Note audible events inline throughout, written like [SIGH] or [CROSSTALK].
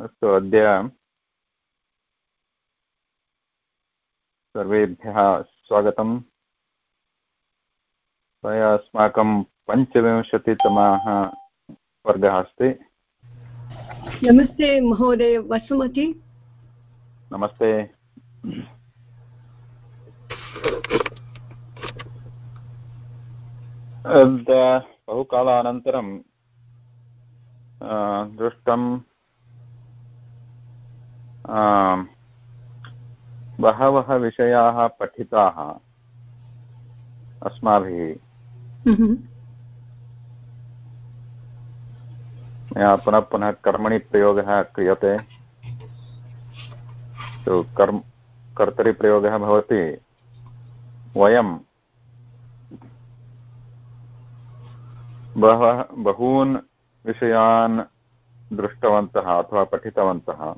अस्तु अद्य सर्वेभ्यः स्वागतम्। प्रायः अस्माकं पञ्चविंशतितमः वर्गः अस्ति। नमस्ते महोदय वसुमति। नमस्ते। बहुकालानन्तरं दृष्टं बहवः विषयाः पठिताः अस्माभिः। हम्म। मया पुनः पुनः कर्मणि प्रयोगः क्रियते। तो कर्म कर्तरिप्रयोगः भवति। वयं बहवः बहून् विषयान् दृष्टवन्तः अथवा पठितवन्तः।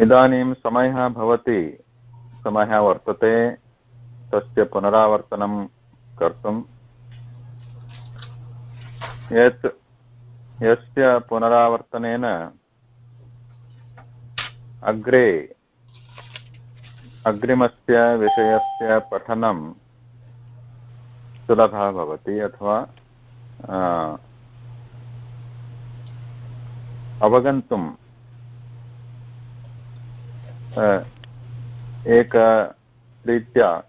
इदानीं समयः भवति। समयः वर्तते। तस्य पुनरावर्तनं कर्तुं। यत् यस्य पुनरावर्तनेन अग्रे अग्रिमस्य विषयस्य पठनं सुलभः भवति अथवा अवगन्तुं एकरीत्या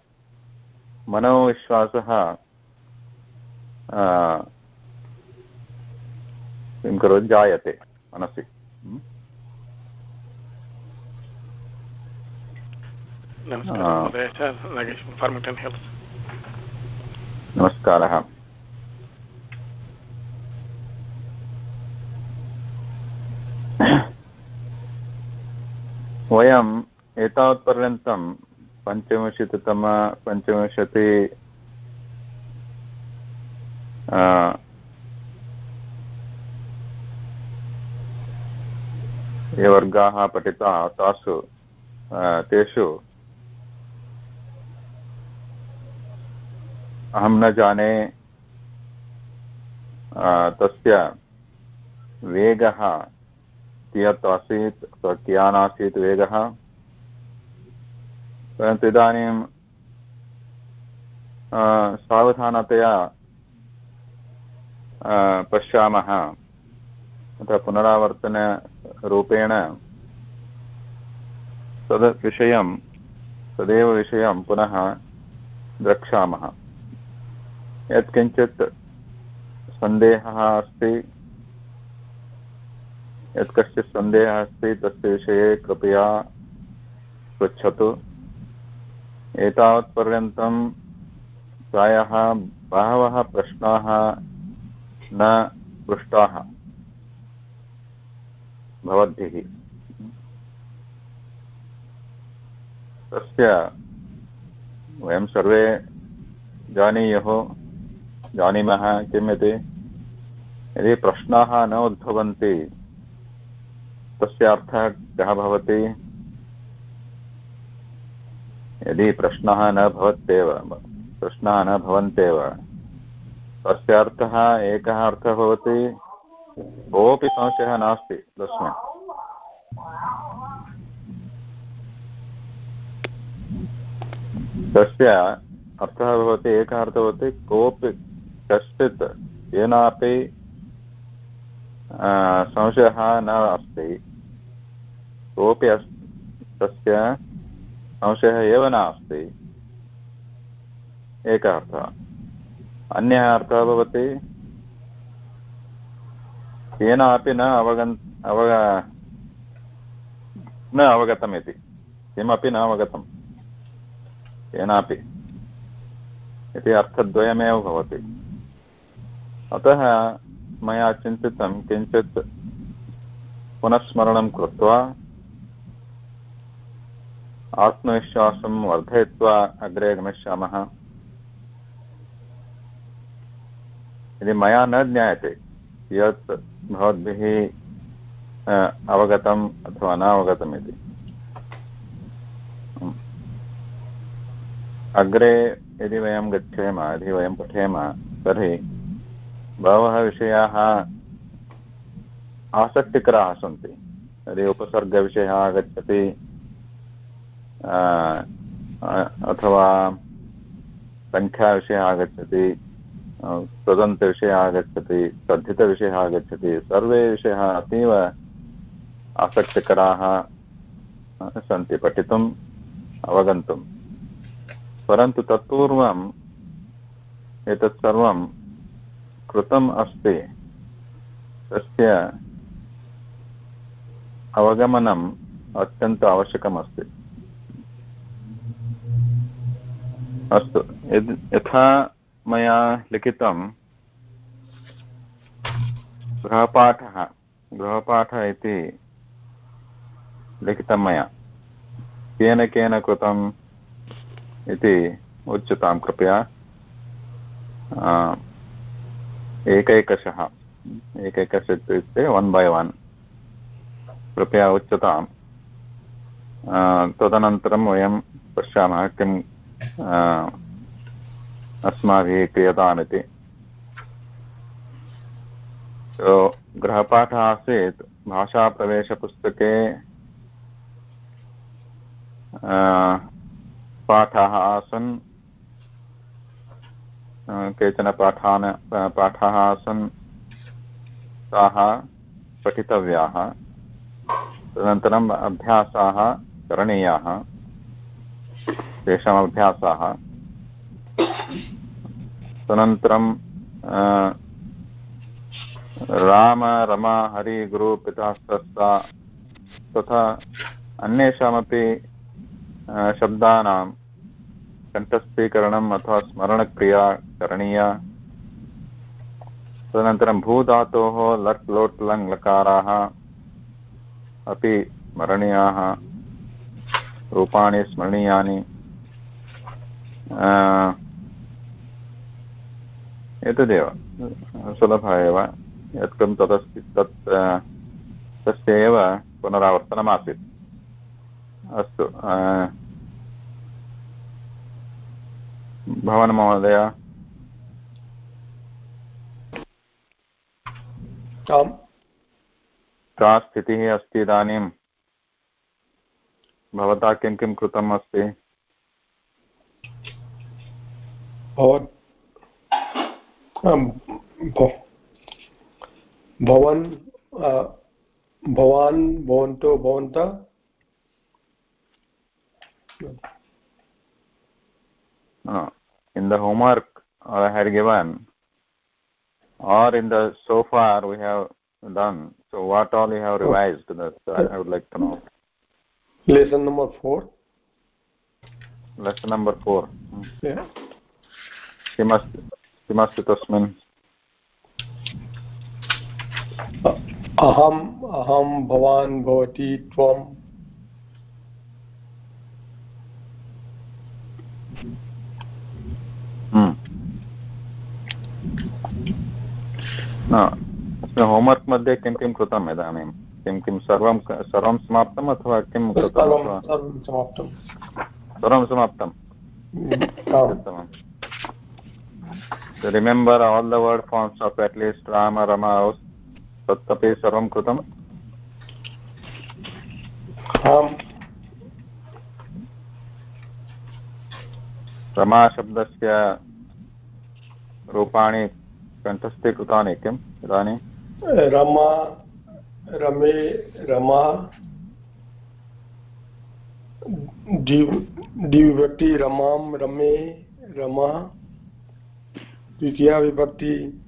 मनोविश्वासः किं करोति? जायते मनसि। नमस्कारः। वयम् एतावत्पर्यन्तं पञ्चविंशतितम पञ्चविंशति ये वर्गाः पठिताः तासु तेषु अहं न जाने तस्य वेगः कियत् आसीत् कियान् आसीत् वेगः। परन्तु इदानीं सावधानतया पश्यामः। अथवा पुनरावर्तनरूपेण तद् विषयं, तदेव विषयं पुनः द्रक्ष्यामः। यत्किञ्चित् सन्देहः अस्ति, यत् कश्चित् सन्देहः अस्ति, तस्य विषये कृपया पृच्छतु। एतावत्पर्यन्तं प्रायः बहवः प्रश्नाः न पृष्टाः भवद्भिः। तस्य वयं सर्वे जानीयुः, जानीमः किम् इति। यदि प्रश्नाः न उद्भवन्ति, तस्य अर्थः कः भवति? यदि प्रश्नः न भवत्येव, प्रश्नाः न भवन्त्येव, तस्य अर्थः एकः अर्थः भवति, कोऽपि संशयः नास्ति तस्मिन् तस्य अर्थः भवति, एकः अर्थः भवति, कोऽपि कश्चित् केनापि संशयः न अस्ति, कोऽपि अस्, तस्य संशयः एव नास्ति एकः अर्थः अन्यः अर्थः भवति केनापि न अवगन् अवग न अवगतम् इति किमपि न अवगतं केनापि इति अर्थद्वयमेव भवति अतः मया चिन्तितं किञ्चित् पुनस्मरणं कृत्वा आत्मविश्वासं वर्धयित्वा अग्रे गमिष्यामः। यदि मया न ज्ञायते यत् भवद्भिः अवगतम् अथवा न अवगतम् इति अग्रे यदि वयं गच्छेम, यदि वयं पठेम, तर्हि बहवः विषयाः आसक्तिकराः सन्ति। यदि उपसर्गविषयः आगच्छति अथवा सङ्ख्याविषयः आगच्छति स्वतन्त्रविषयः आगच्छति तद्धितविषयः आगच्छति सर्वे विषयाः अतीव आसक्तिकराः सन्ति पठितुम् अवगन्तुं परन्तु तत्पूर्वम् एतत् सर्वं कृतम् अस्ति तस्य अवगमनम् अत्यन्त आवश्यकमस्ति अस्तु। यथा मया लिखितं, गृहपाठः गृहपाठः इति लिखितं मया। केन केन कृतम् इति उच्यतां कृपया। एकैकशः, एकैकश इत्युक्ते वन् बै वन् कृपया उच्यताम्। तदनन्तरं वयं पश्यामः किं अस्माभिः क्रियतामिति। तो गृहपाठः आसीत्, भाषाप्रवेशपुस्तके पाठाः आसन् केचन पाठान् पाठाः आसन्, ताः पठितव्याः। तदनन्तरम् अभ्यासाः करणीयाः। तेषाम् अभ्यासाः तदनन्तरं राम, रमा, हरि, गुरु, पिता सस्ता तथा अन्येषामपि शब्दानां कण्ठस्थीकरणम् अथवा स्मरणक्रिया करणीया। तदनन्तरं भूधातोः लट् लोट्, लङ्, लकाराः अपि स्मरणीयाः। रूपाणि स्मरणीयानि। एतदेव सुलभः एव यत् किं तदस्ति तत् तस्य एव पुनरावर्तनमासीत्। अस्तु भवान् महोदय। का स्थितिः अस्ति इदानीं? भवता किं किं कृतम् अस्ति? भवान् भवान् भवन्तो भवन्तः Uh, in the homework I had given or in the so far we have done so what all you have revised that I would like to know lesson number 4 lesson number 4 yeah किमस्ति किमस्ति तस्मिन्? अहम् अहं भवान् भवती त्वं। अस्मिन् homework मध्ये किं किं कृतम् इदानीं? किं किं सर्वं सर्वं समाप्तम् अथवा किं कृतं सर्वं समाप्तम्। उत्तमम्। Remember all the word forms of at least Ram Rama तदपि सर्वं कृतम्। रमाशब्दस्य रूपाणि कण्ठस्थीकृतानि किम्? इदानीं। रमा रमे रमा द्विविभक्ति रमां रमे रमा। द्वितीया विभक्ति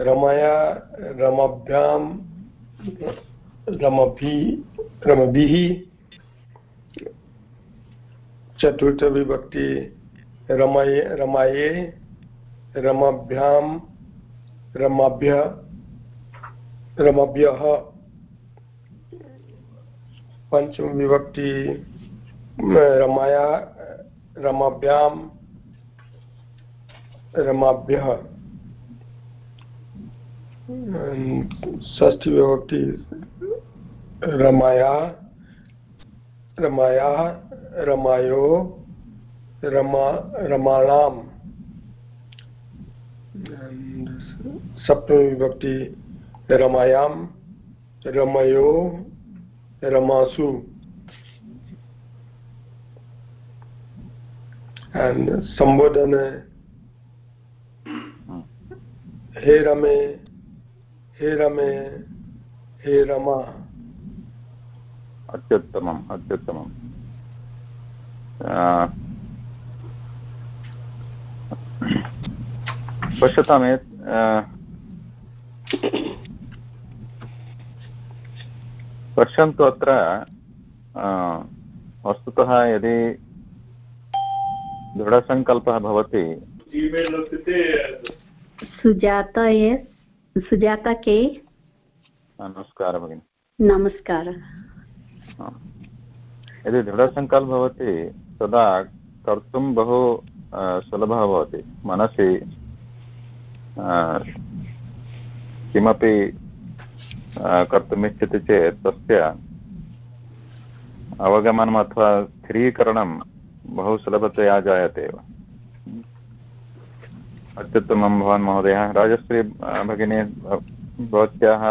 रमया, रमभ्यां, रमभि, रमभिः। चतुर्थविभक्ति, रमये, रमाये, रमभ्यां, रमाभ्य, रमभ्यः। पञ्चमविभक्ति, रमाया, रमाभ्यां रमाभ्यः। षष्ठीविभक्ति रमाया रमाया, रमायो, रमा, रमाणाम्। सप्तमी विभक्ति रमायां रमयो, रमासु। and संबोधन हे रमे हे रमे हे रमा। अत्युत्तमम् अत्युत्तमम्। पश्यताम् पश्यन्तु अत्र वस्तुतः यदि दृढसङ्कल्पः भवति सुजाता सुजाता के नमस्कारः भगिनि। नमस्कारः। यदि दृढसङ्कल्पः भवति तदा कर्तुं बहु सुलभः भवति। मनसि किमपि कर्तुमिच्छति चेत् तस्य अवगमनम् अथवा स्थिरीकरणं बहु सुलभतया जायते एव। अत्युत्तमं भवान् महोदयः राजश्री भगिनी भवत्याः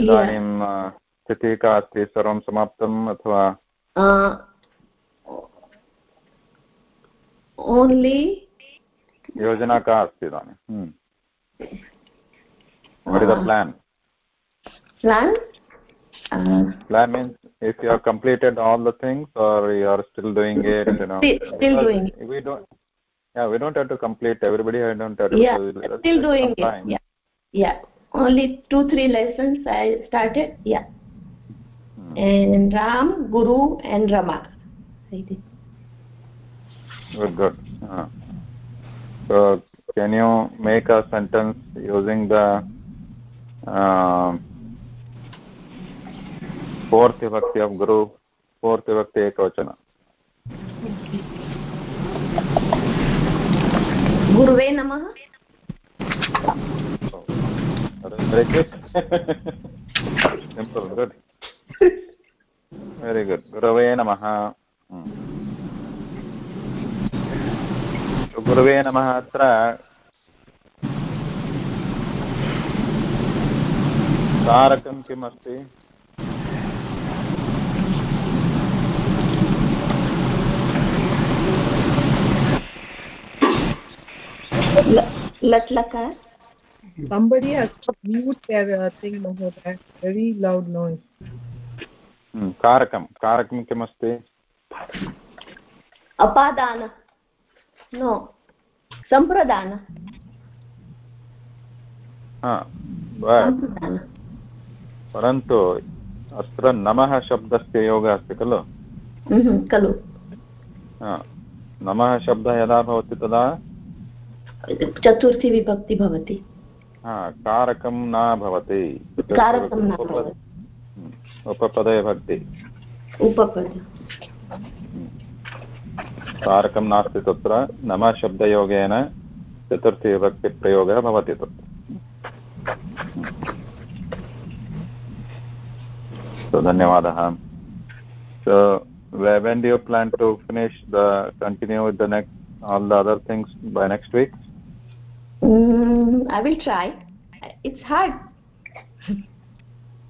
इदानीं स्थितिः का अस्ति सर्वं समाप्तम् अथवा ओन्लि योजना का अस्ति इदानीं what is the plan plan uh, plan means if you have completed all the things or you are still doing it you know still, still doing it we don't yeah we don't have to complete. Everybody i don't have to yeah still doing it. yeah. Yeah. Only two three lessons i started. Yeah. Hmm. and ram guru and rama. I did. Good good. Uh, so can you make a sentence using the uh, fourth vibhakti of guru fourth vibhakti ekavachana गुरुवे नमः simple good very good gurave namaha गुरुवे नमः अत्र कारकं किम् Lat lakar. Somebody has mute their uh, thing. Very loud noise. कारकं कारकं किमस्ति? अपादान। No सम्प्रदान परन्तु अत्र नमः शब्दस्य योगः अस्ति खलु? खलु। नमः शब्दः यदा भवति तदा चतुर्थी विभक्ति भवति कारकं न भवति उपपदे भक्ति उपपद कारकं नास्ति तत्र नमः शब्दयोगेन चतुर्थीविभक्तिप्रयोगः भवति तत्र धन्यवादः so when do you plan to finish the continue with the next all the other things by next week Mm, I will try. It's hard. yeah,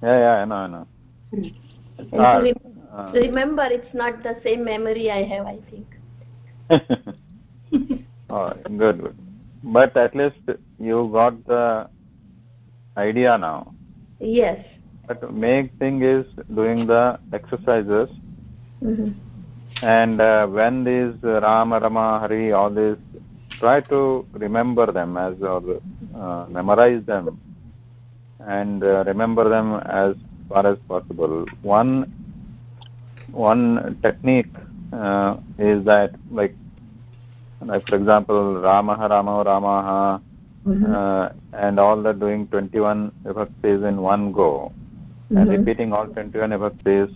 yeah, I know, I know. It's hard. Rem uh, remember, it's not the same memory I have, I think. [LAUGHS] oh, good, good. But at least you got the idea now. Yes. But main thing is doing the exercises. Mm -hmm. And uh, when these Rama, Rama, Hari, all these try to remember them as or uh, memorize them and uh, remember them as far as possible one one technique uh, is that like like for example ramah rama ramaha mm -hmm. and all that doing 21 vibhaktis in one go mm -hmm. and mm-hmm. repeating all 21 vibhaktis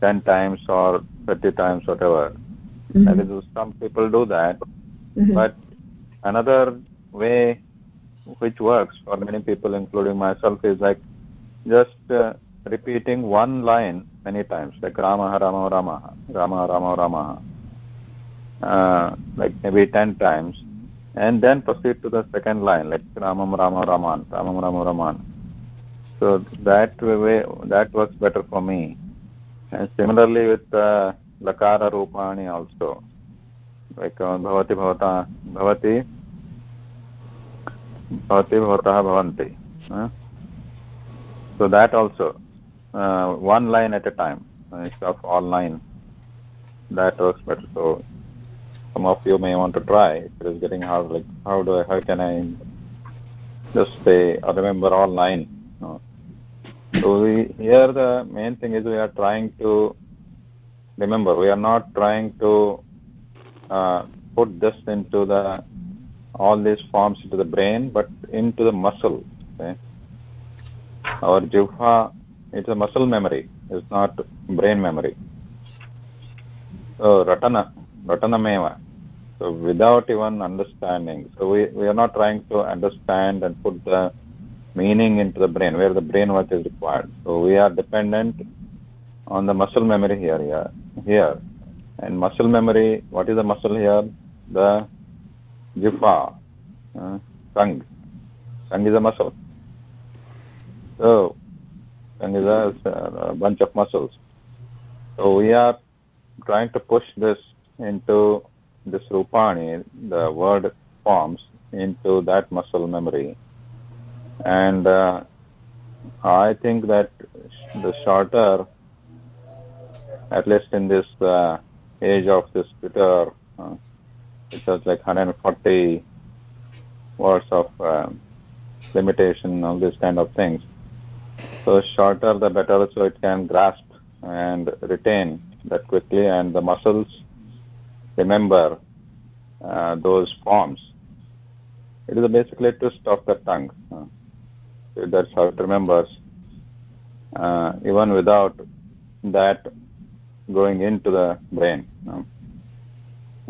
10 times or 30 times whatever mm -hmm. that is some people do that -hmm. but another way which works for many people including myself is like just uh, repeating one line many times like rama rama rama rama rama rama uh, like maybe 10 times and then proceed to the second line like ramam rama raman ramam rama raman. So that way that works better for me. And similarly with uh, lakara rupani also uh, bhavati bhavata bhavati bhavati bhavatah bhavanti uh, so that also uh, one line at a time instead of all nine that works better. So some of you may want to try it is getting hard like how do i how can i just say or remember all nine so we here the main thing is we are trying to remember we are not trying to uh, Uh, put this into the all these forms into the brain but into the muscle okay? our jihva it's a muscle memory it's not brain memory. So ratana ratanameva. So without even understanding so we we are not trying to understand and put the meaning into the brain where the brain work is required. So we are dependent on the muscle memory here here here and muscle memory what is the muscle here? The jifa uh, tongue. Tongue is a muscle. So tongue is a, a bunch of muscles. So we are trying to push this into this rupani the word forms into that muscle memory. And uh, i think that the shorter at least in this uh, age of this twitter uh, it has like 140 words of um, limitation all these kind of things. So shorter the better so it can grasp and retain that quickly and the muscles remember uh, those forms. It is basically a twist of the tongue uh, that's how it remembers uh, even without that going into the brain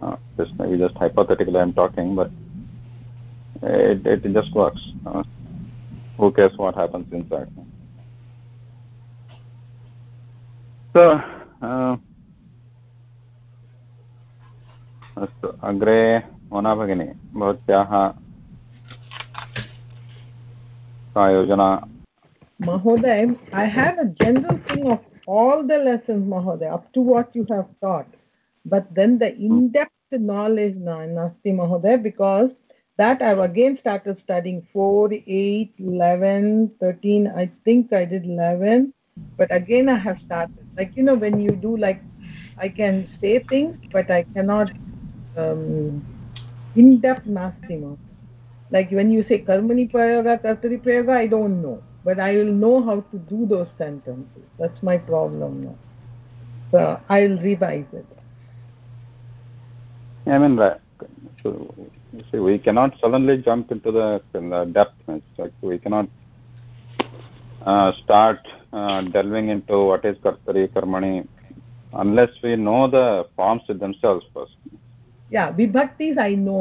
uh, this maybe just hypothetically i'm talking but it, it just works uh, who cares what happens inside so uh, अस्तु अग्रे मोना भगिनी भवत्याः का योजना Mahoday, I have a general thing of all the lessons, Mahoday, up to what you have taught. But then the in-depth knowledge, Nasti Mahoday, because that I've again started studying 4, 8, 11, 13. I think I did 11. But again, I have started. Like, you know, when you do, like, I can say things, but I cannot um, in-depth Nasti Like when you say Karmani Prayoga, Kartari Prayoga, I don't know but I will know how to do those sentences. That's my problem now. So I'll revise it. I mean, so, see, we cannot suddenly jump into the, the depth. Like we cannot uh, start uh, delving into what is Kartari, Karmani, unless we know the forms themselves first. Yeah, Vibhaktis I know,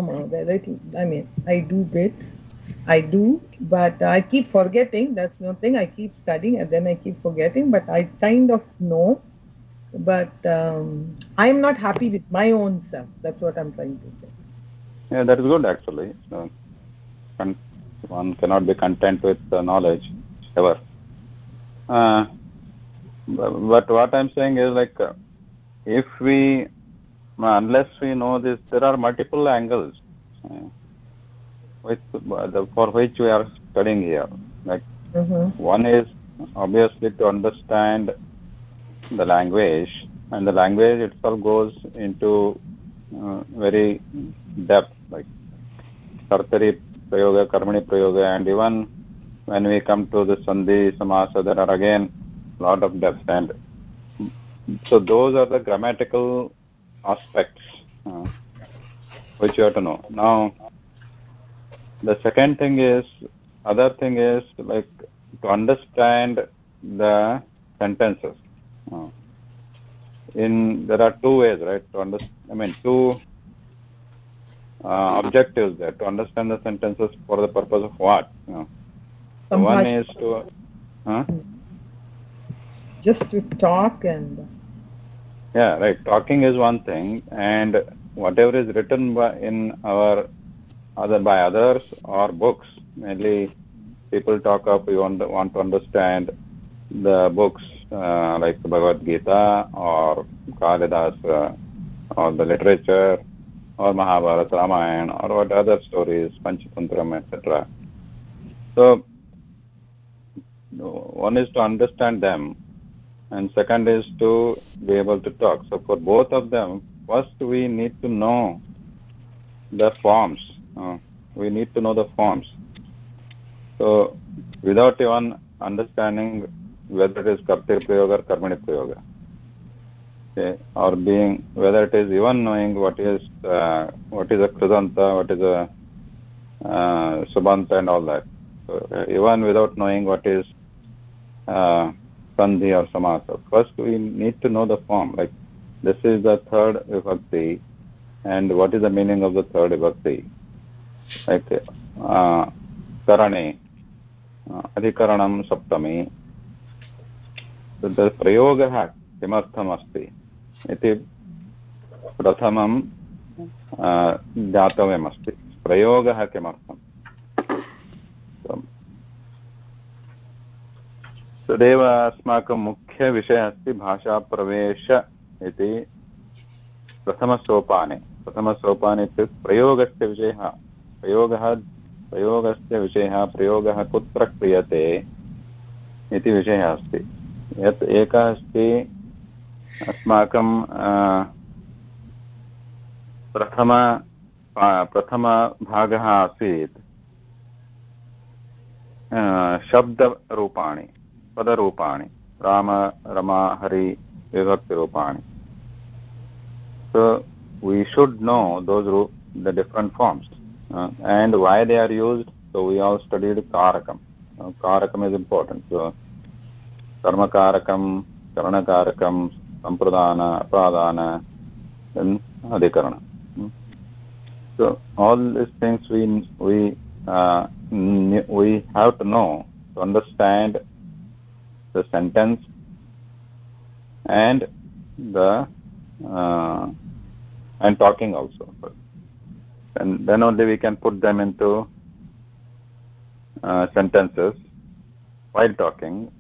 I mean, I do bits I do, but I keep forgetting. That's no thing. I keep studying and then I keep forgetting, but I kind of know. But um, I'm not happy with my own self. That's what I'm trying to say. Yeah, that is good actually. So, one cannot be content with the knowledge ever. Uh, but what I'm saying is like, uh, if we, unless we know this, there are multiple angles. The, for which we are studying here. Like mm-hmm. one is obviously to understand the language, and the language itself goes into uh, very depth, like kartari prayoga, karmani prayoga, and even when we come to the sandhi samasa, there are again a lot of depth, and so those are the grammatical aspects uh, which you have to know. Now, the second thing is other thing is like to understand the sentences. Uh, in there are two ways right to understand i mean two uh, objectives there. To understand the sentences for the purpose of what you know? So one is to huh? just to talk and yeah right. Talking is one thing and whatever is written in our other by others or books. Mainly people talk of you want, want to understand the books uh, like bhagavad gita or kalidas uh, or the literature or mahabharata ramayana or what other stories panchapantram etc so one is to understand them and second is to be able to talk. So for both of them first we need to know the forms uh, we need to know the forms. So without even understanding whether it is kartir prayoga or karmani prayoga okay, or being whether it is even knowing what is uh, what is a krudanta what is a uh, subanta and all that. So, uh, even without knowing what is uh, sandhi or samasa first we need to know the form like this is the third vibhakti and what is the meaning of the third vibhakti karane अधिकरणं सप्तमी। तद् प्रयोगः किमर्थमस्ति? इति प्रथमं ज्ञातव्यमस्ति। प्रयोगः किमर्थम्? तदेव अस्माकं मुख्यविषयः अस्ति भाषाप्रवेश इति प्रथमसोपाने। प्रथमसोपाने इत्युक्ते प्रयोगस्य विषयः। प्रयोगः प्रयोगस्य विषयः प्रयोगः कुत्र क्रियते इति विषयः अस्ति। यत् एकः अस्ति अस्माकं प्रथम प्रथमभागः आसीत् शब्दरूपाणि पदरूपाणि राम रमा हरि विभक्तिरूपाणि। So we should know those the different forms. uh, and why they are used? So we all studied karakam. Uh, karakam is important. So karma karakam karana karakam sampradana apadana and adhikarana. Hmm. so all these things we we uh, we have to know to understand the sentence and the uh, and talking also and then only we can put them into uh, sentences while talking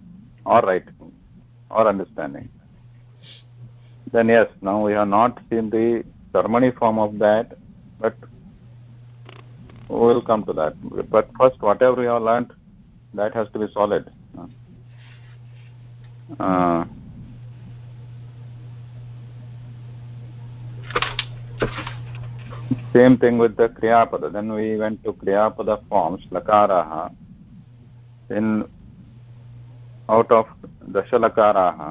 or writing or understanding. Then yes now we have not seen the ceremony form of that but we will come to that. But first whatever we have learned that has to be solid. Uh, same thing with the क्रियापद then we went to क्रियापद forms लकारः in out of दशलकारः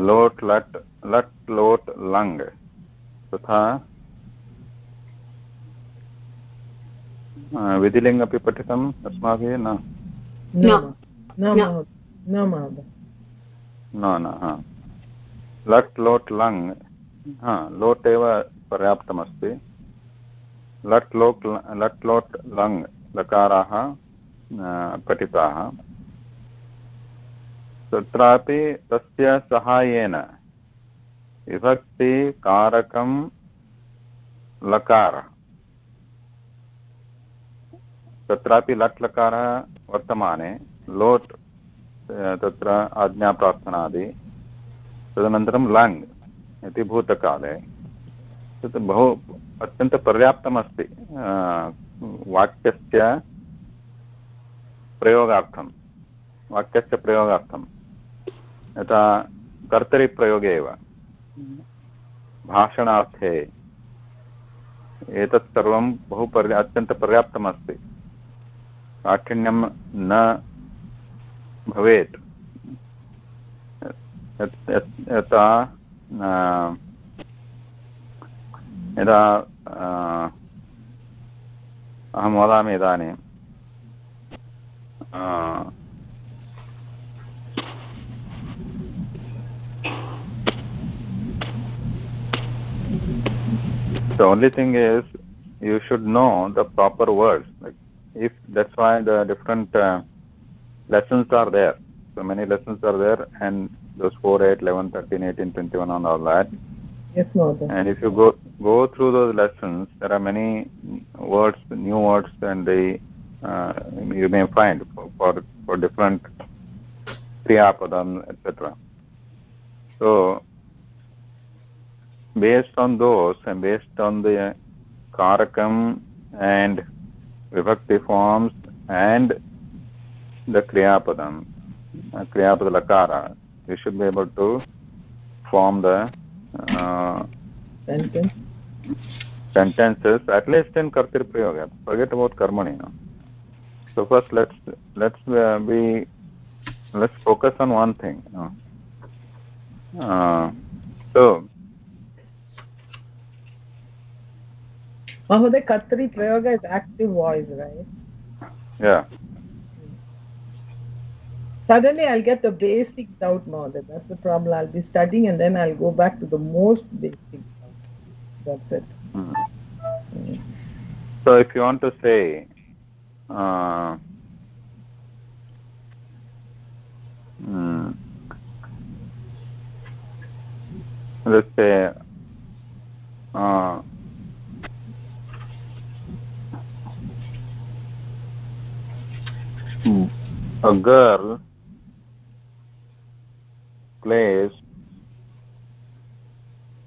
लोट लट लट लोट lung तथा विधिलिंग अपि पठितं अस्माभिः न न न न लट् हा, लोट् एव पर्याप्तमस्ति। लट् लोट् लट् लोट् लङ् लकाराः पठिताः। तत्रापि तस्य सहायेन विभक्तिकारकं लकारः। तत्रापि लट् लकारः वर्तमाने, लोट् तत्र आज्ञाप्रार्थनादि। तदनन्तरं लङ्। इति भूतकाले तत् बहु अत्यन्तपर्याप्तमस्ति वाक्यस्य प्रयोगार्थं वाक्यस्य प्रयोगार्थं। यथा कर्तरिप्रयोगे एव, भाषणार्थे एतत् सर्वं बहु पर्या, अत्यन्तपर्याप्तमस्ति। काठिन्यं न भवेत्। यथा यदा अहं वदामि इदानीं the only thing is you should know the proper words like if that's why the different uh, lessons are there so many lessons are there and those 4 8 11 13 18 21 and all that Yes, Mother. And if you go go through those lessons, there are many words, new words, and they uh, you may find for for, for different kriyapadam, etc. So, based on those and based on the karakam and vibhakti forms and the kriyapadam, uh, kriyapada lakara, you should be able to form the uh, Sentence. sentences at least in kartir prayoga forget about karmani now so first let's let's uh, be let's focus on one thing you know. uh, so Mahoday, Katri Prayoga is active voice, right? yeah Suddenly I'll get the basics out, Mahoday. That's the problem. I'll be studying and then I'll go back to the most basic. That's it. Hmm. Mm. so if you want to say uh, hmm, let's say uh, a girl plays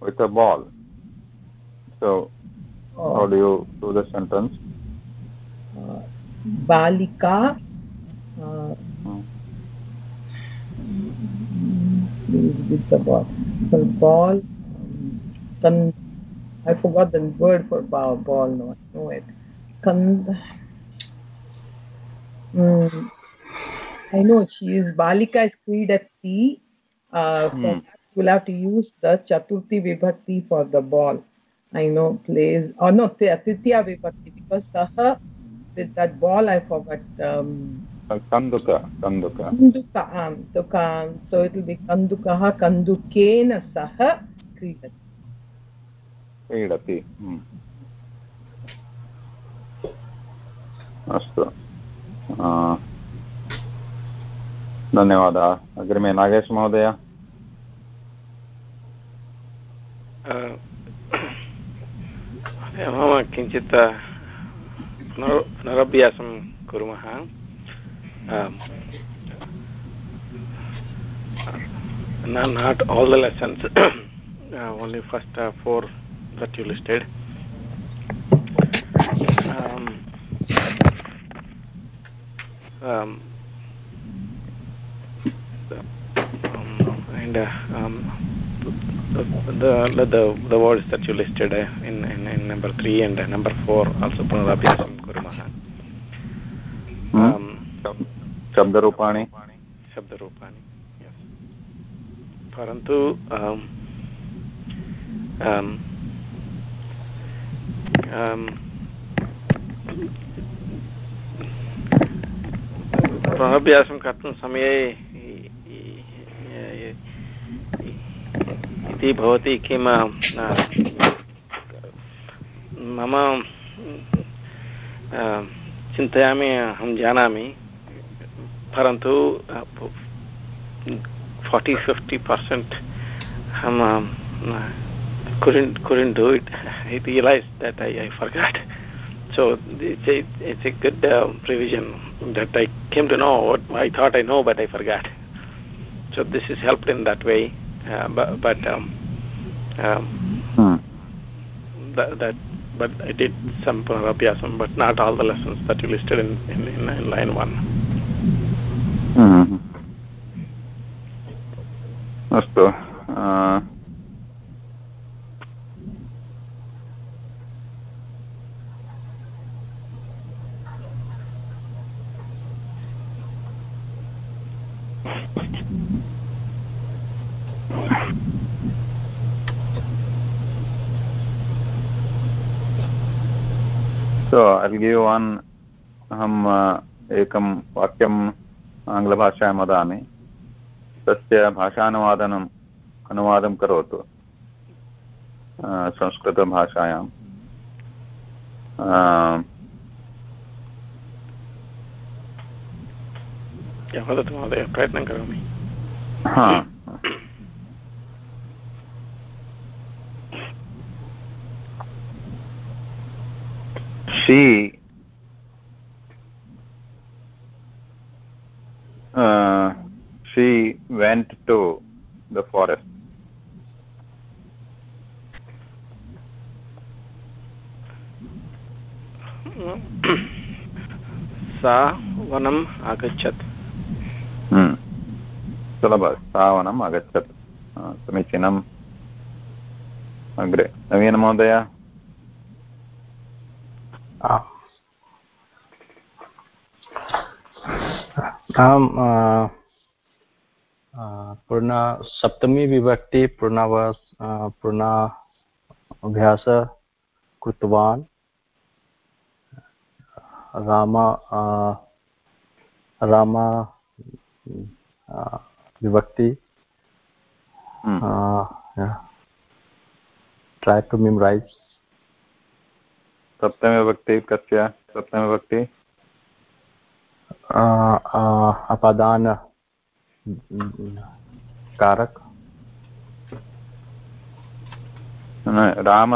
with a ball. So how Oh, do you do the sentence? uh, Balika. Uh, Hmm. with the ball. The ball. I forgot the word for ball. Ball. No, I know it. Kand. Mm, I know she is Balika is Kridati. Uh, Hmm. we'll have to use the Chaturthi Vibhakti for the ball. I know plays or no Titya Vibhakti because Saha with that ball I forgot. Um, Kanduka, Kanduka. Kanduka. Um, so, kan, so it will be Kandukaha Kandukena Saha Kridati. क्रीडति Hmm. अस्तु धन्यवादः अग्रिमे नागेश महोदय मम किञ्चित् पुनर् पुनरभ्यासं कुर्मः not all the lessons uh, only first uh, four that you listed um, um, um, and uh, um, the, the the words that you listed uh, in, in in number 3 and uh, number 4 also पुनरभ्यासं कुर्मः Hmm? um, शब्दरूपाणि शब्दरूपाणि yes. परन्तु um, um, um, पुनरभ्यासं कर्तुं समये इति भवति किं मम चिन्तयामि, अहं जानामि, परन्तु फ़ोर्टि फ़िफ़्टि पर्सेण्ट् अहं couldn't do it I forgot so it's a good revision that I came to know what I thought I know but I forgot so this is helped in that way but, but um, um, Hmm. that, that but I did some punarabhyasam but not all the lessons that you listed in, in, in, in line one Hmm. अस्तु one अहम् एकं वाक्यम् आङ्ग्लभाषायां वदामि। तस्य भाषानुवादनम् अनुवादं करोतु अ, संस्कृतभाषायाम् अ, या वदतु महोदय प्रयत्नं करोमि। हा। She uh, she went to the forest. सा वनम् आगच्छत् सुलभ सा वनम् आगच्छत् समीचीनम् अग्रे नवीनमहोदय अहं पूर्ण सप्तमी विभक्ति पूर्णावास पूर्णाभ्यास कृतवान्। राम राम विभक्ति। Try to memorise. सप्तमीविभक्ति कस्य? सप्तमीविभक्ति? अपादान कारक? राम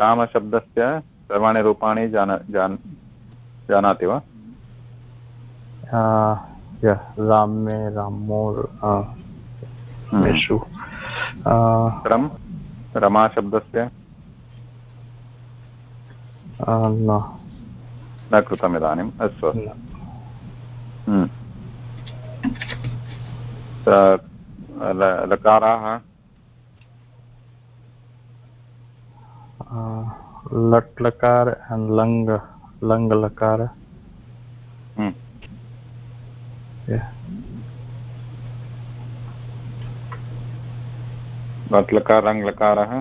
रामशब्दस्य सर्वाणि रूपाणि जान जान जानाति वा? रामे रामो रम् रमाशब्दस्य? न कृतम् इदानीम् अस्तु। लकाराः लट् लकार लङ् लङ् लकार। लट् लकार रङ् लकारः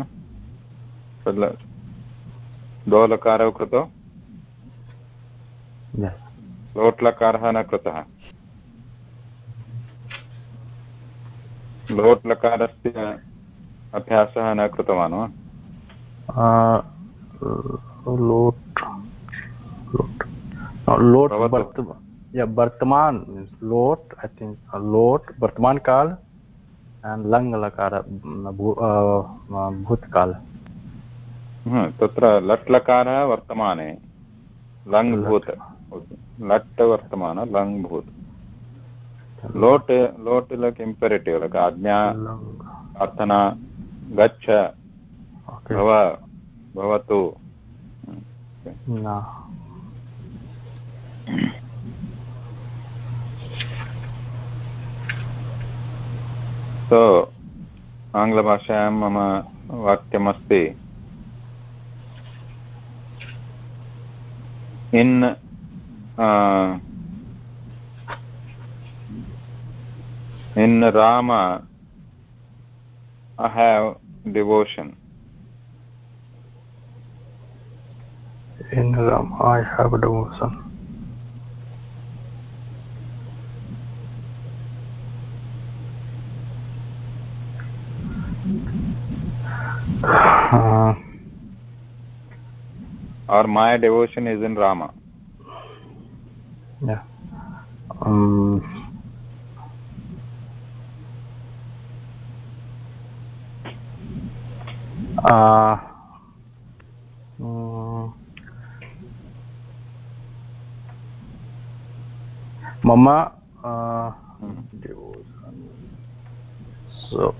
द्वौ लकारौ कृतौ लोट्लकारः न। कृतः लोट्लकारस्य अभ्यासः न कृतवान् वा? लोट् लोट्। वर्तमान लोट आई थिंक लोट वर्तमान काल एंड लंग लकार भूतकाल। तत्र लट् लकारः वर्तमाने लङ् भूत। लट् वर्तमान लङ् भूत। लोट् लोट् लक् इम्पेरेटिव् लक् आज्ञा प्रार्थना गच्छ भव भवतु। आङ्ग्लभाषायां मम वाक्यमस्ति। In uh, in Rama I have devotion. In Rama I have devotion. Uh, or my devotion is in Rama. Yeah. Um, uh, um, mama uh, devotion so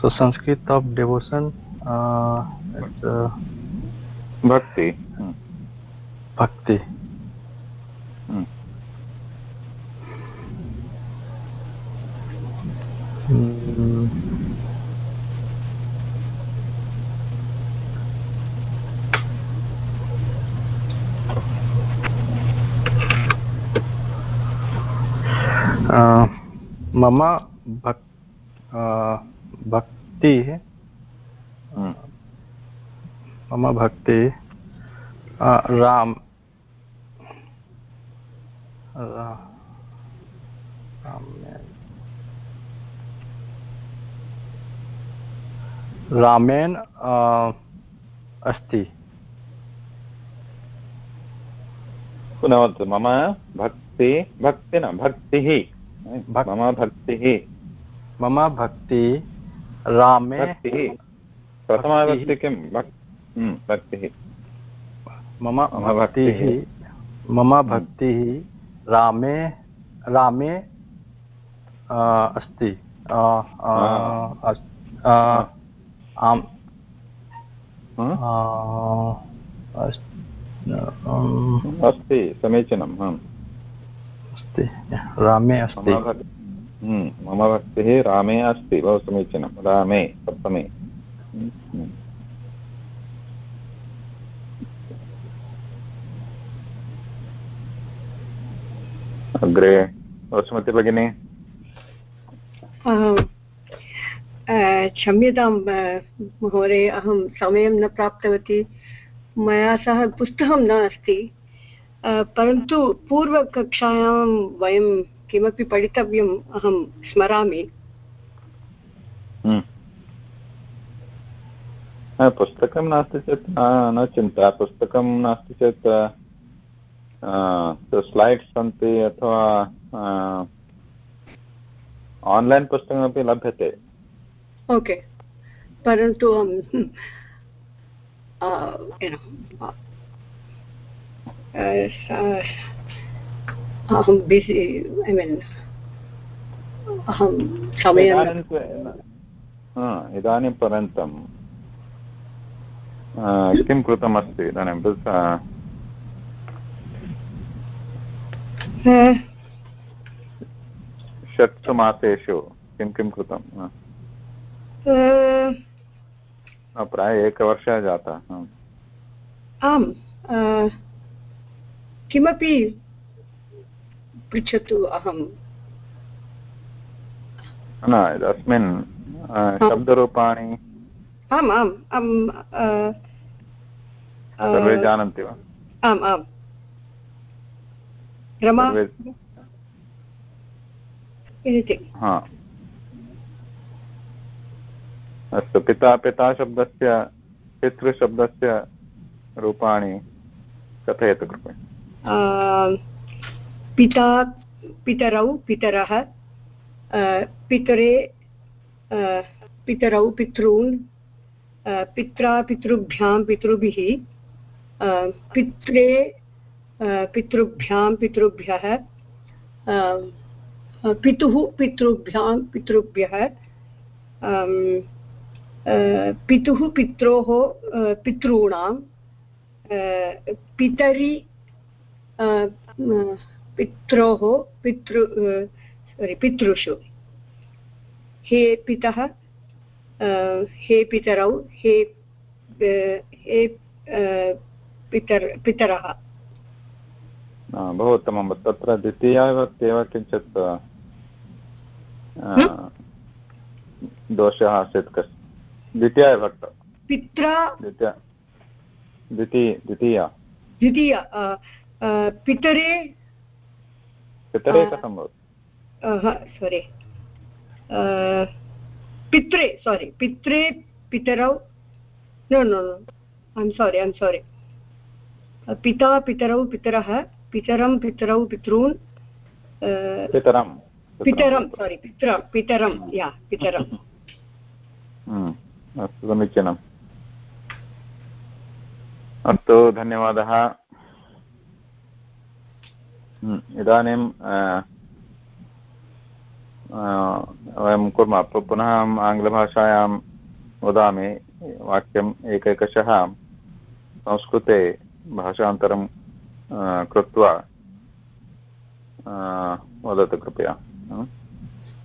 so sanskrit of devotion uh, it's uh, भक्ति। भक्ति। Ram uh, रामेण अस्ति। पुनः मम भक्ति भक्ति न भक्तिः। मम भक्तिः। मम भक्ति रामे। भक्तिः। प्रथमाविभक्ति किं? भक्तिः मम भक्तिः। मम भक्तिः रामे रामे अस्ति। अस्- आम्। हम्म? अस्ति समीचीनं हम्म। अस्ति रामे अस्ति। हम्म, मम भक्तिः रामे अस्ति बहु समीचीनं रामे सप्तमे। अग्रे वसुमती भगिनी। क्षम्यतां महोदय अहं समयं न प्राप्तवती। मया सह पुस्तकं न अस्ति अ, परन्तु पूर्वकक्षायां वयं किमपि पठितव्यम् अहं स्मरामि। हम्म। पुस्तकं नास्ति चेत् न चिन्ता। पुस्तकं नास्ति चेत् स्लैड्स् सन्ति अथवा आन्लैन् पुस्तकमपि लभ्यते ओके परन्तु अहं you know, अहं बिसि ऐ मीन् अहं समयं इदानीं इदानीं पर्यन्तं किं कृतमस्ति इदानीं बुस्- आ, अ, षट्सु मासेषु किं किं कृतं? प्राय एकवर्षः जातः आम् किमपि पृच्छतु अहं न अस्मिन् शब्दरूपाणि आम् आम् आम् सर्वे जानन्ति वा? आम् आम्। रमा? हा। अस्तु पिता पिता शब्दस्य पितृशब्दस्य रूपाणि कथयतु कृपया। पिता पितरौ पितरः पितरे पितरौ पितॄन् पित्रा पितृभ्यां पितृभिः पित्रे पितृभ्यां पितृभ्यः पितुः पितृभ्यां पितृभ्यः पितुः पित्रोः पितॄणां पितरि पित्रोः, पितृ सोरि पितृषु। हे पितः हे पितरौ, हे हे पितर, पितरः। बहु उत्तमं तत्र द्वितीया एव किञ्चित् दोषः आसीत् कस् द्वितीया विभक्त पित्रा द्वितीया द्वितीय। पितरे पितरे कथं भवति? सोरि पित्रे सोरि पित्रे पितरौ no no no I'm sorry I'm sorry पिता पितरौ पितरः पितरं पितरौ पितॄन् पितरं. पितरं सोरि पितरं पितरं या पितरं. [LAUGHS] हम्म, अस्तु समीचीनम् अस्तु धन्यवादः. हम्म, इदानीं वयं कुर्मः. पुनः अहम् आङ्ग्लभाषायां वदामि वाक्यम् एकैकशः. संस्कृते भाषान्तरं कृत्वा आ, वदतु कृपया हम्म।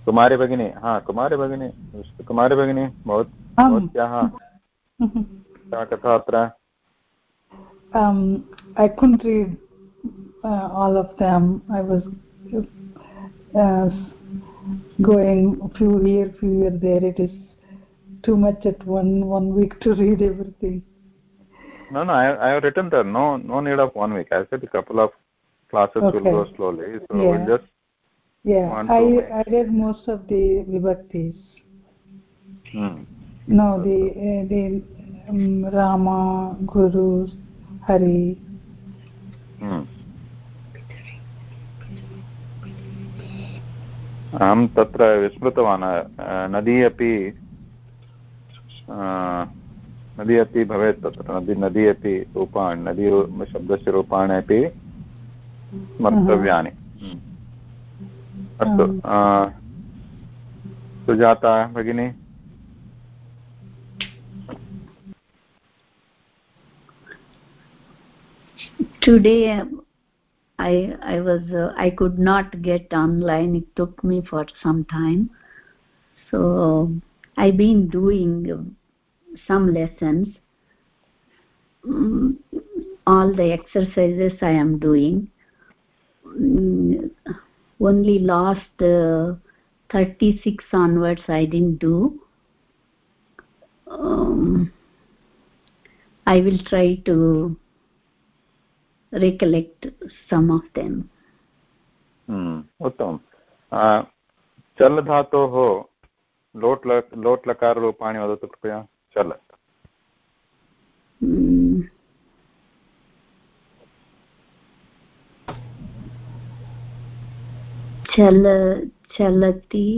कुमारी भगिनी हा कुमारी भगिनी कुमारी भगिनी भवत् भवत्याः [LAUGHS] का कथा अत्र um, I couldn't read uh, all of them. I was uh, going a few here, few here, there. It is too much at one one week to read everything. No, no, I, I have written there. No, no need of one week. I said a couple of classes Okay. will go slowly. So Yeah. we'll just Yeah, I I read most of the vibhaktis. hmm. No, the uh, the um, Rama, Guru, Hari. Hmm. अहं तत्र विस्मृतवान् नदी अपि अ, नदी अपि भवेत् तत्र नदी नदी अपि रूपाणि नदी शब्दस्य रूपाणि अपि स्मर्तव्यानि अस्तु सुजाता भगिनी today i i was uh, i could not get online it took me for some time so i've been doing some lessons um, all the exercises i am doing um, only last uh, 36 onwards i didn't do um, i will try to recollect some of them उत्तमं चल् धातोः लोट् लोट् लकाररूपाणि वदतु कृपया चल। चल चलति।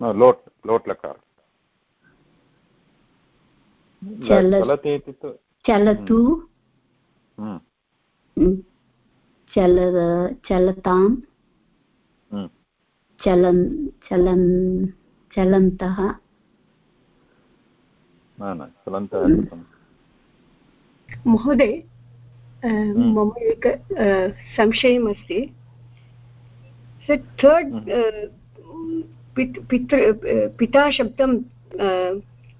लोट् लोट् लकार चलति इत्युक्ते चलतु चल चलतां चलन् चलन् चलन्तः महोदय मम एक संशयमस्ति थर्ड् पितृ पिता शब्दं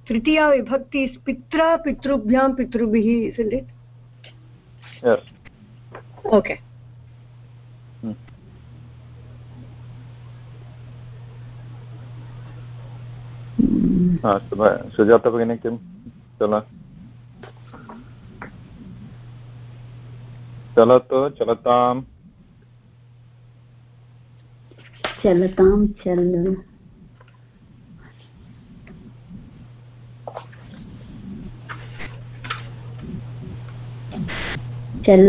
तृतीया विभक्ति पित्रा पितृभ्यां पितृभिः isn't it yes okay अस्तु सुजाता भगिनी किं चल। चलतु चलताम्। चलतां चल चल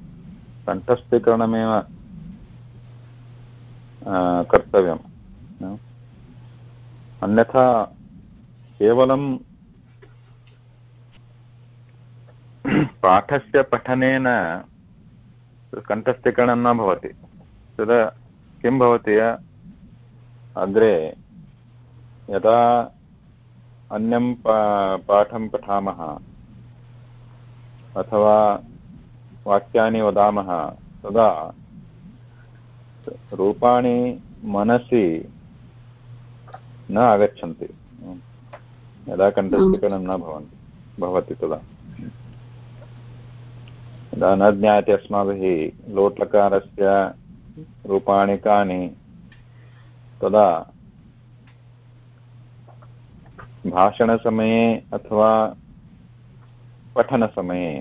कण्ठस्थीकरणमेव कर्तव्यम्। अन्यथा केवलं पाठस्य पठनेन कण्ठस्थीकरणं न भवति। तदा किं भवति? अग्रे यदा अन्यं पाठं पठामः, अथवा वाक्यानि वदामः। तदा रूपाणि मनसि न आगच्छन्ति। यदा कण्ठस्थीकरणं न भवन्ति भवति तदा। यदा न ज्ञायते अस्माभिः लोट्लकारस्य रूपाणि कानि तदा भाषणसमये अथवा पठनसमये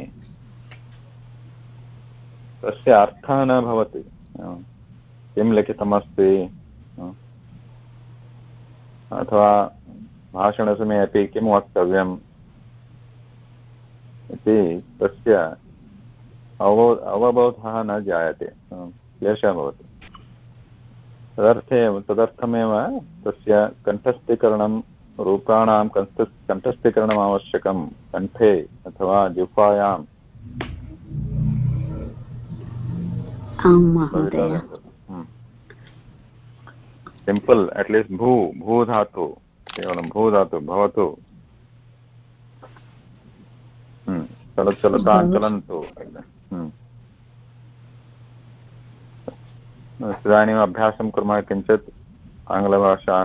तस्य अर्थः न भवति। किं लिखितमस्ति? अथवा भाषणसमये अपि किं वक्तव्यम्? इति तस्य अवबो अवबोधः न जायते। क्लेशः भवति। तदर्थे तदर्थमेव तस्य कण्ठस्थीकरणं, रूपाणां कण्ठ, कण्ठस्थीकरणम् आवश्यकं। कण्ठे अथवा जिह्वायां सिम्पल् एट्लीस्ट् भू भूधातु केवलं भूधातु भवतु. चल चलतां चलन्तु. इदानीम् अभ्यासं कुर्मः किञ्चित् आङ्ग्लभाषा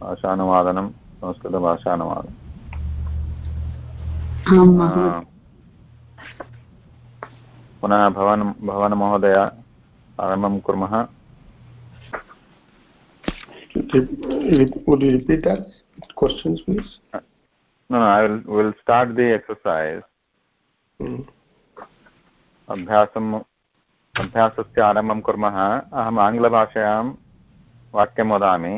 भाषानुवादनं संस्कृतभाषानुवादनं. पुनः भवन भवनमहोदय आरम्भं कुर्मः। Would you repeat that questions, please? No, no, I will will start the exercise. अभ्यासम् अभ्यासस्य आरम्भं कुर्मः अहम् आङ्ग्लभाषायां वाक्यं वदामि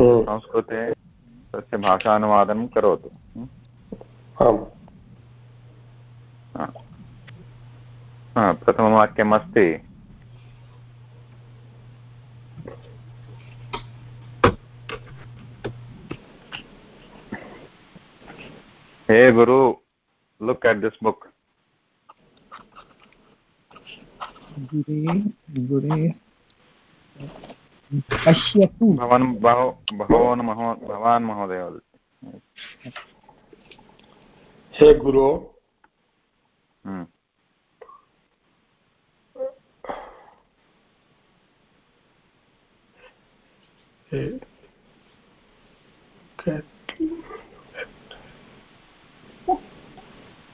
संस्कृते तस्य भाषानुवादं करोतु प्रथमवाक्यम् अस्ति Hey Guru, look at this book. गुरे गुरे पश्यतु भवान् बहो भवान् महो भवान् महोदय हे गुरु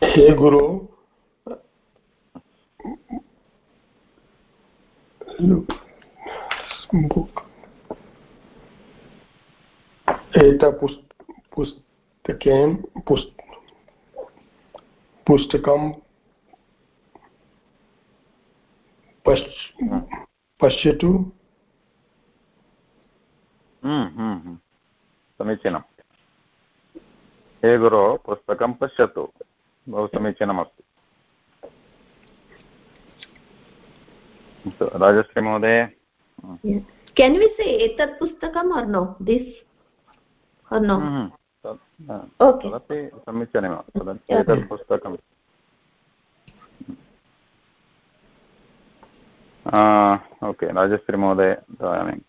हे गुरु एत पुस्तकेन पुस्तकं पश्यतु। समीचीनं। हे गुरो पुस्तकं पश्यतु। बहु समीचीनमस्ति राजश्री महोदय। केन् वि से एतत् पुस्तकम् or no this or no okay तदपि समीचीनमेव एतत् पुस्तकम्। ओके राजश्री महोदय इदानीं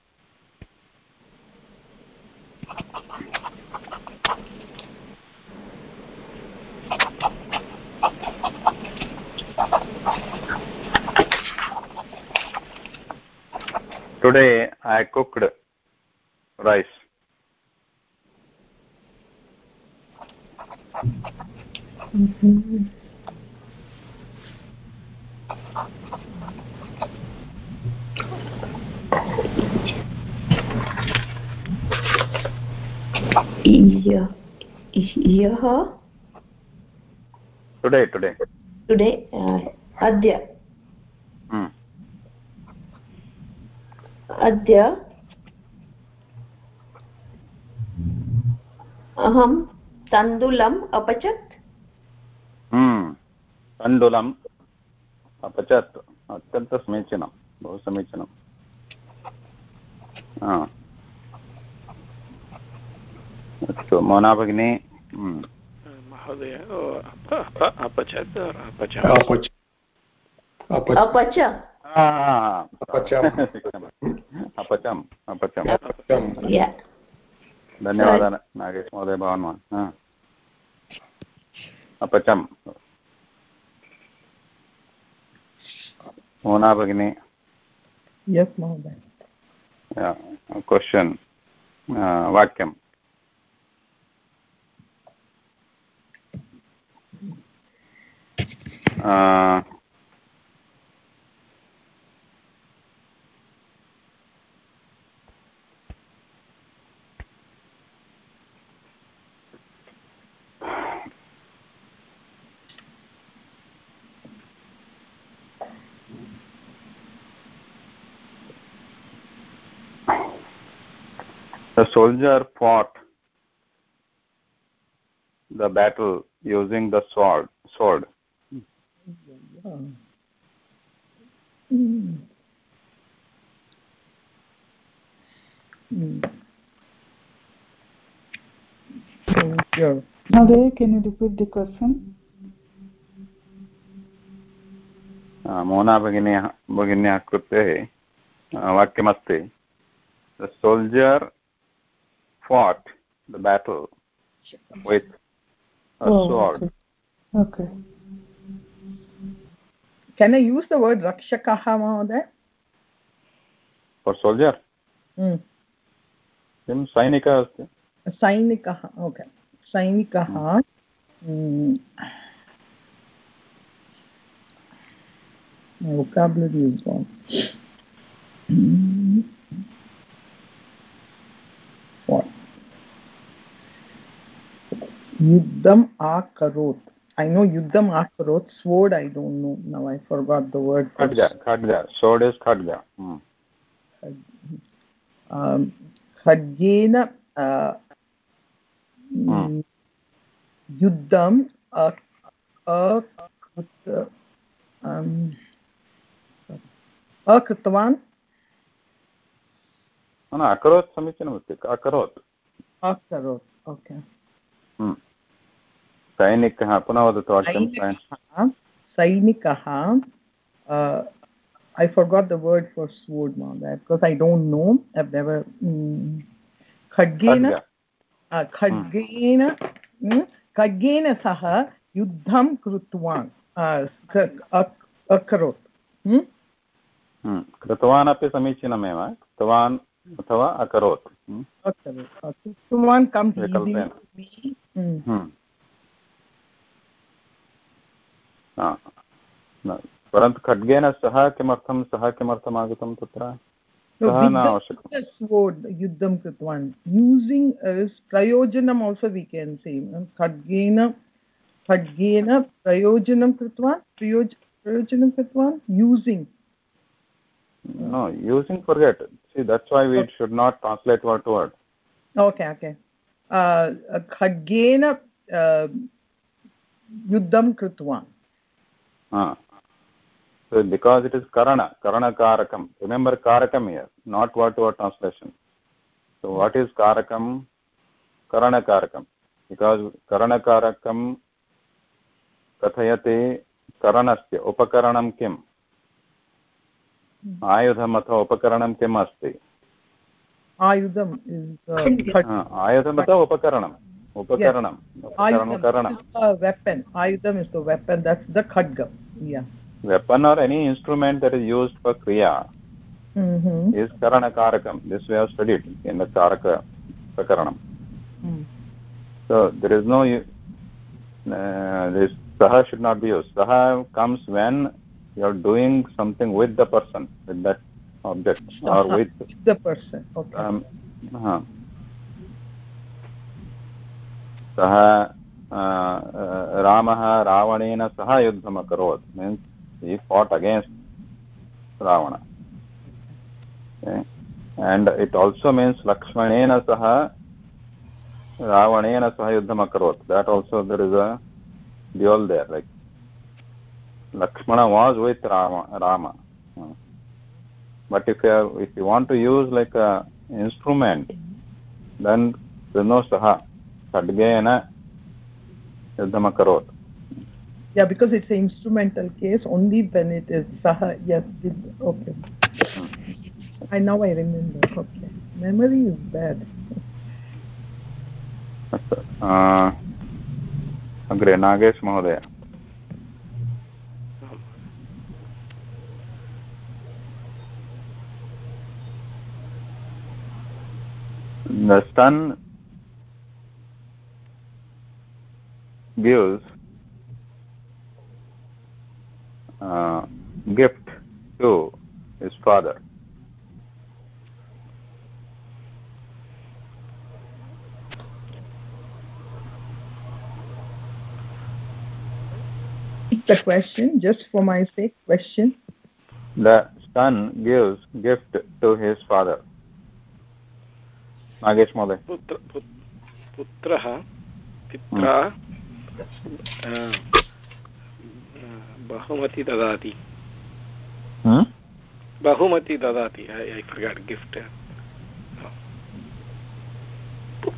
today i cooked rice mm. Yeah. Yeah. today today today. Uh, अद्य अहं तण्डुलम् अपचत्। तण्डुलम् अपचत्। अत्यन्तसमीचीनं बहु समीचीनं। अस्तु मोना भगिनी महोदय अपचत् अपच। अपचम्. अपचम् धन्यवादः नागेश महोदय भवान् अपचम्. मोना भगिनी. यस् महोदय. क्वशन् वाक्यम्. uh, the soldier fought the battle using the sword sword Mm. Mm. So, sure. Mother, can you repeat the question? Mona भगिन्याः भगिन्याः कृते वाक्यमस्ति the soldier fought the battle with a oh, sword. Okay. okay. Can I use the word rakshakaha, Mahoday? For soldier? Mm. किं सैनिकः अस्ति सैनिकः okay सैनिकः vocabulary is gone Yuddham akarot. I know Yuddham akarot. Sword, I don't know. Now I forgot the word. Khadga. Khadga. Sword is khadga. Hmm. Um, khadgena uh, hmm. युद्धम् अकृतवान् अकरोत् समीचीनमस्ति अकरोत् अकरोत् okay सैनिकः पुनः वदतु वाक्यं सैनिकः I forgot the word for sword because I don't know खड्गेन खड्गेन खड्गेन सह युद्धं कृतवान् अकरोत् कृतवान् अपि समीचीनमेव कृतवान् अथवा अकरोत् परन्तु खड्गेन सह किमर्थं सः किमर्थम् आगतं तत्र युद्धं कृतवान् यूसिङ्ग् प्रयोजनम् आल्सो वि केन् से खड्गेन खड्गेन प्रयोजनं कृतवान् प्रयोजनं कृतवान् using No, using forget. See, that's why we okay. should not translate word to word. Okay, okay. Uh, khadgena uh, yuddham krutvan. Ah. So because it is karana, karana karakam. Remember karakam here, not word to translation. So what is karakam? Karana karakam. Because karana karakam कथयति करणस्य उपकरणं किम् आयुधम् अथवा उपकरणं किम् अस्ति आयुधम् आयुधम् अथवा upakaranam upakaranam weapon. Ayudham is the weapon. That's the khadga yeah. Weapon or any instrument that is used for kriya mm -hmm. is karana karakam this we have studied in the karaka prakaranam. Mm. so there is no uh, this saha should not be used. Saha comes when you are doing something with the person with that object saha. or with, with the person. Okay. Um, uh -huh. सः रामः रावणेन सह युद्धम् अकरोत् means he fought Ravana. And it also means लक्ष्मणेन सह, रावणेन सह युद्धम् अकोत् that also there is a duel there like Lakshman was with Ram. Ram but if you you want to use like a instrument then no सः khadgena yuddham akarot yeah because it's an instrumental case only when it is saha yes it, okay i now i remember okay memory is bad अग्रे नागेश महोदय the sun gives uh, gift to his father. The question, just for my sake, question. The son gives gift to his father. Nagesh महोदय पुत्रः पित्रा बहुमति ददाति। बहुमति ददाति ऐ फर्गाट् gift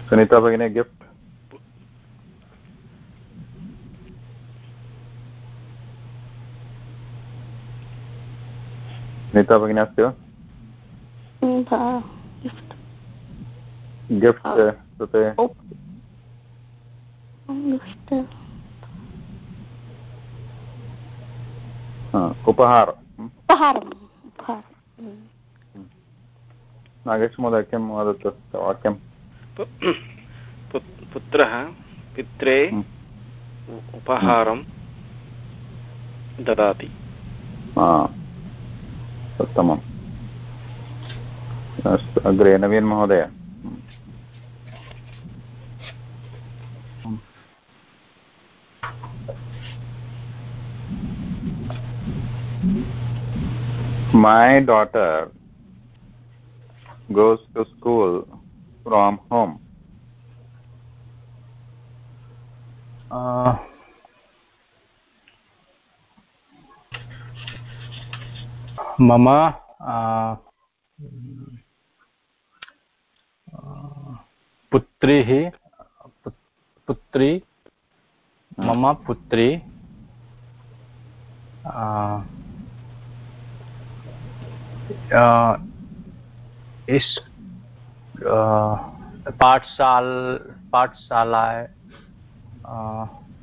Sunita भगिनी gift Sunita भगिनी अस्ति वा गिफ्ट् कृते उपहार नागेश महोदय किं वदतु वाक्यं पुत्रः पित्रे उपहारं ददाति उत्तमम् अस्तु अग्रे नवीन महोदय my daughter goes to school from home uh, mama uh, पुत्रिः पुत्री मम पुत्री इस पाठशाल पाठशाला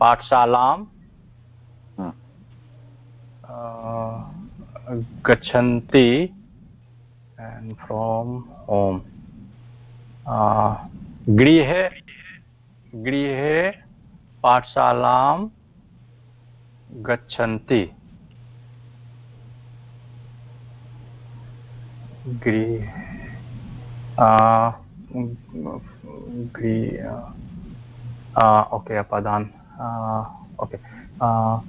पाठशालां गच्छन्ति and from home. गृहे गृहे पाठशालां गच्छन्ति। गृह okay apadan uh, okay uh,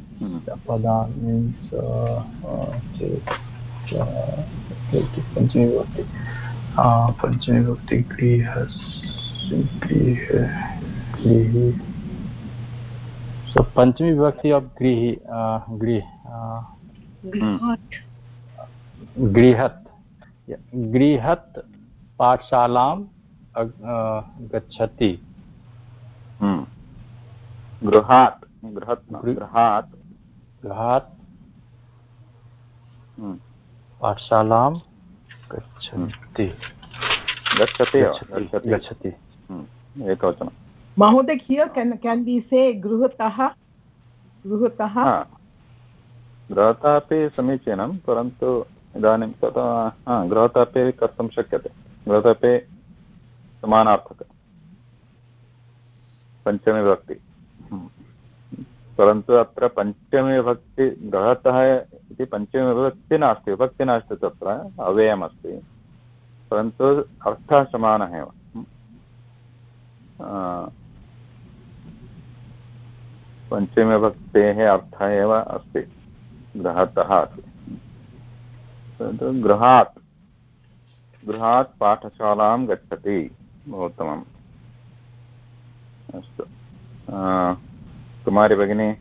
apadan means uh, uh, पंचमी विभक्ति पंचमी विभक्ति गृह गृह गृह so गृहत पाठशाला गृहत पाठशाला गच्छति। महोदय हियर कैन कैन बी से गृहतः? गृहतः? गृहतः अपि समीचीनं परन्तु इदानीं तथा गृहतः अपि कर्तुं शक्यते। गृहतः अपि समानार्थक पञ्चमीविभक्ति परन्तु अत्र पञ्चमीविभक्ति गृहतः इति पञ्चमीविभक्ति नास्ति। विभक्ति नास्ति तत्र, अव्ययमस्ति। परन्तु अर्थः समानः एव। पञ्चमीविभक्तेः अर्थः एव अस्ति। गृहतः अस्ति गृहात्। गृहात् पाठशालां गच्छति बहु उत्तमम् अस्तु कुमारी भगिनी?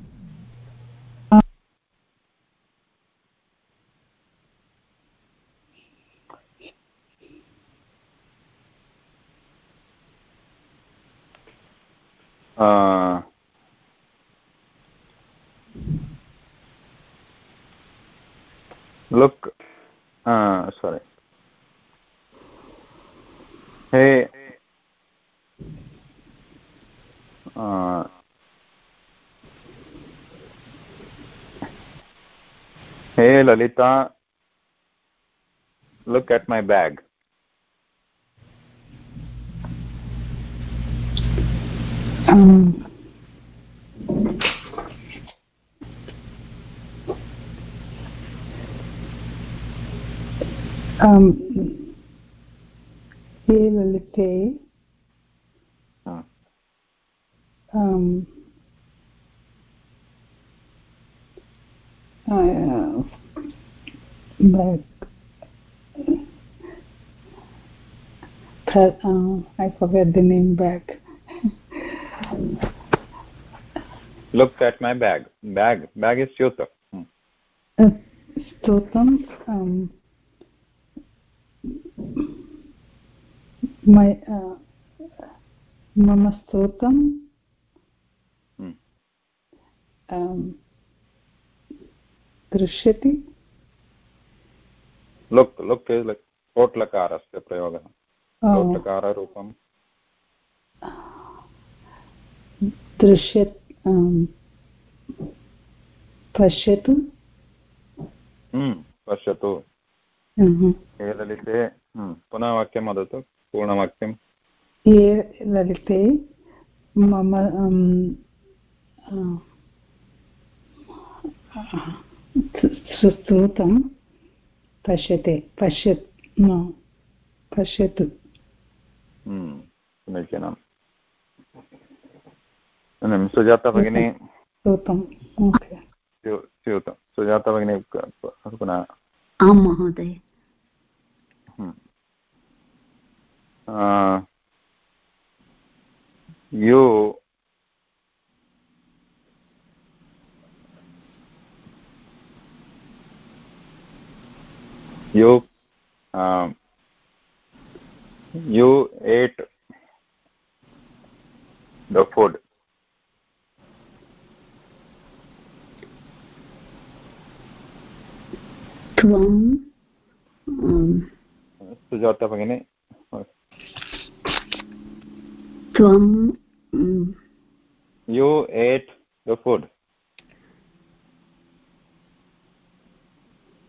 look sorry hey uh, hey lalita look at my bag. um, um, Lilite, um, uh, uh, I forget the name back. looked at my bag. Bag bag is syuta hmm. uh, stotam um, hmm. um, दृश्यति is like कोट्लकारस्य प्रयोगः कोट्लकाररूपं दृश्य पश्यतु पश्यतु ये ललिते पुनः वाक्यं वदतु पूर्णवाक्यं ये ललिते मम श्रुतं पश्यते पश्य पश्यतु। समीचीनम्। सुजाता भगिनी। स्यूतं। सुजाता भगिनी पुनः। आं महोदय। यु um, you ate the food त्वं सुजाता भगिनी त्वं you ate the food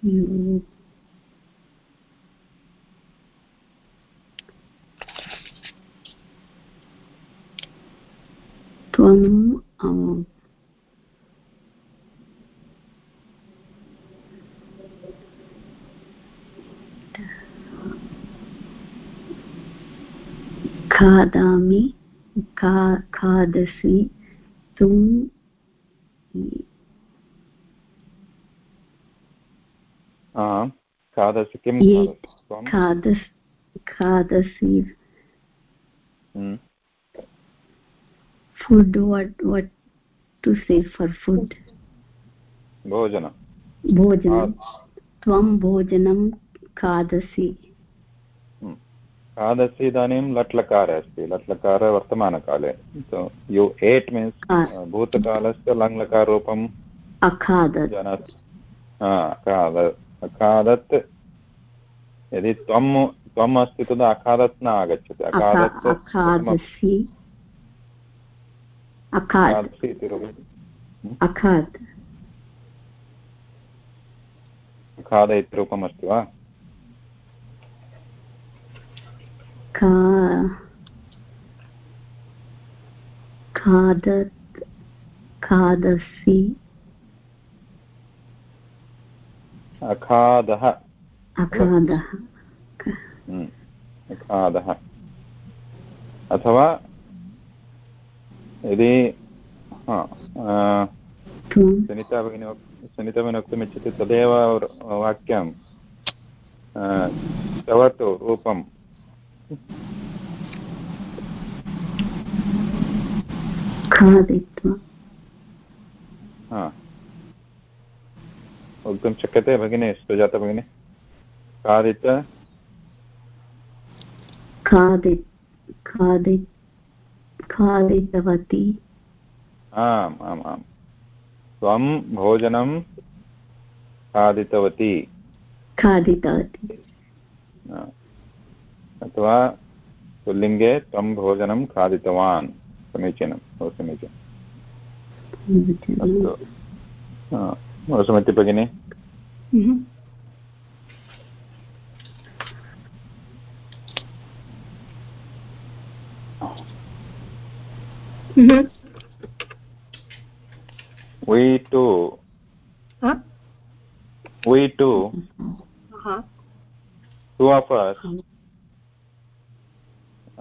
you त्वं खादामि खा खादसि तुं खादसि किं खादस्? खादसि food what what to say for food भोजन। भोजनं। त्वं भोजनं खादसि। खादसि इदानीं लट्लकार अस्ति। लट्लकार वर्तमानकाले। यु एट् मीन्स् भूतकालस्य लङ्लकाररूपम् अखादत्। अखादत्। यदि त्वं त्वम् अस्ति तदा अखादत् न आगच्छति। अखादत् अखाद्। खाद इति रूपम् अस्ति वा? खादत् खादसि। अखादः। अखादः। अखादः। अथवा यदि सुनीता भगिनी सुनीता भगिनी वक्तुमिच्छति तदेव वाक्यं तव तु रूपं खादित्वा। वक्तुं शक्यते भगिनी सुजाता भगिनी। खादित खादि खादि खादितवती। आम् आम् आम्। त्वं भोजनं खादितवती। खादितवती। अथवा पुल्लिङ्गे त्वं भोजनं खादितवान् समीचीनं बहु समीचीनम् अस्तु। वसुमति भगिनि। we too huh? we too uh-huh. two of us uh,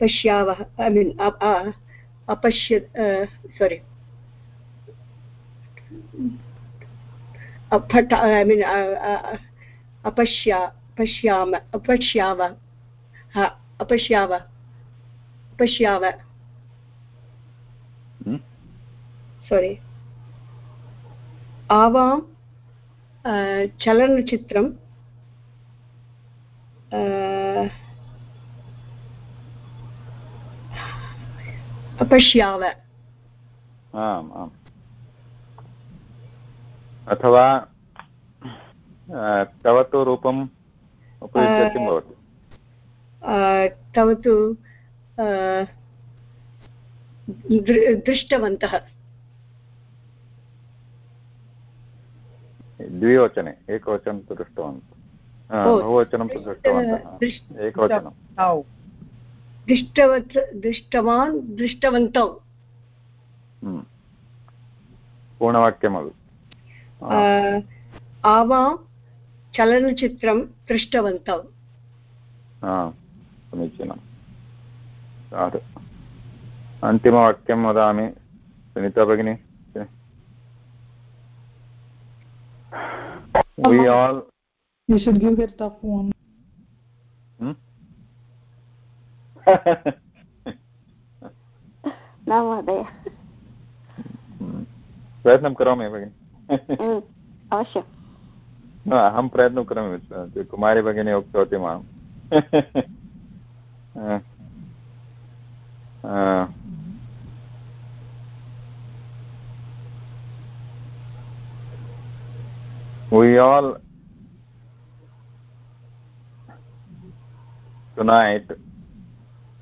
पश्यावः ऐ मीन् अपश्य सोरि अपठ ऐ मीन् अपश्या पश्याम अपश्याव अपश्याव पश्याव सोरि आवां चलनचित्रं अपश्याव आम् आम्। अथवा तव तु रूपम् उपयुज्य किं भवति? तव तु दृष्टवन्तः। द्विवचने एकवचनं तु दृष्टवन्तः। बहुवचनं तु दृष्टवन्तः। एकवचनं। दृष्टवत् दृष्टवान् दृष्टवन्तौ। हम्म। पूर्णवाक्यमपि आवां चलनचित्रं दृष्टवन्तौ समीचीनं साधु अन्तिमवाक्यं वदामि सुनीता भगिनी we all you should give her tough one hmm? न महोदय। प्रयत्नं करोमि भगिनि। अवश्यं अहं प्रयत्नं करोमि कुमारी भगिनी उक्तवती माँ [LAUGHS] we all tonight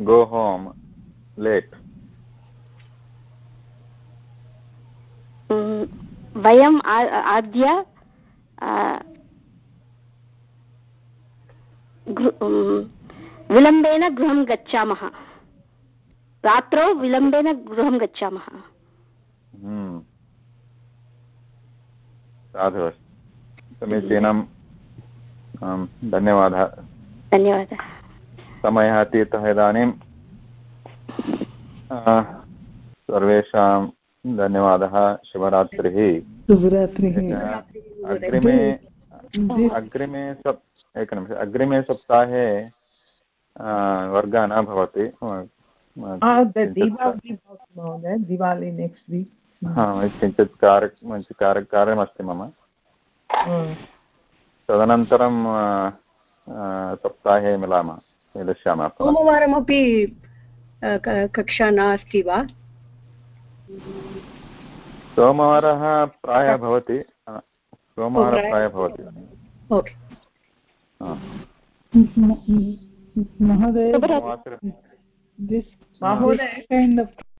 go home late. वयम् आद्य विलम्बेन गृहं गच्छामः रात्रौ विलम्बेन गृहं गच्छामः साधु अस्ति समीचीनं धन्यवादः धन्यवादः समयः अतीतः इदानीं। सर्वेषां धन्यवादः। शुभरात्रिः। अग्रिमे अग्रिमे सप् एकनिमिष अग्रिमे सप्ताहे वर्गः न भवति। दिवाली नेक्स्ट् वीक् किञ्चित् कार्य कार्यमस्ति मम। तदनन्तरं सप्ताहे मिलामः। मिलिष्यामः सोमवारमपि कक्षा नास्ति वा? सोमवारः प्रायः भवति। सोमवारः प्रायः भवति। महोदय महोदय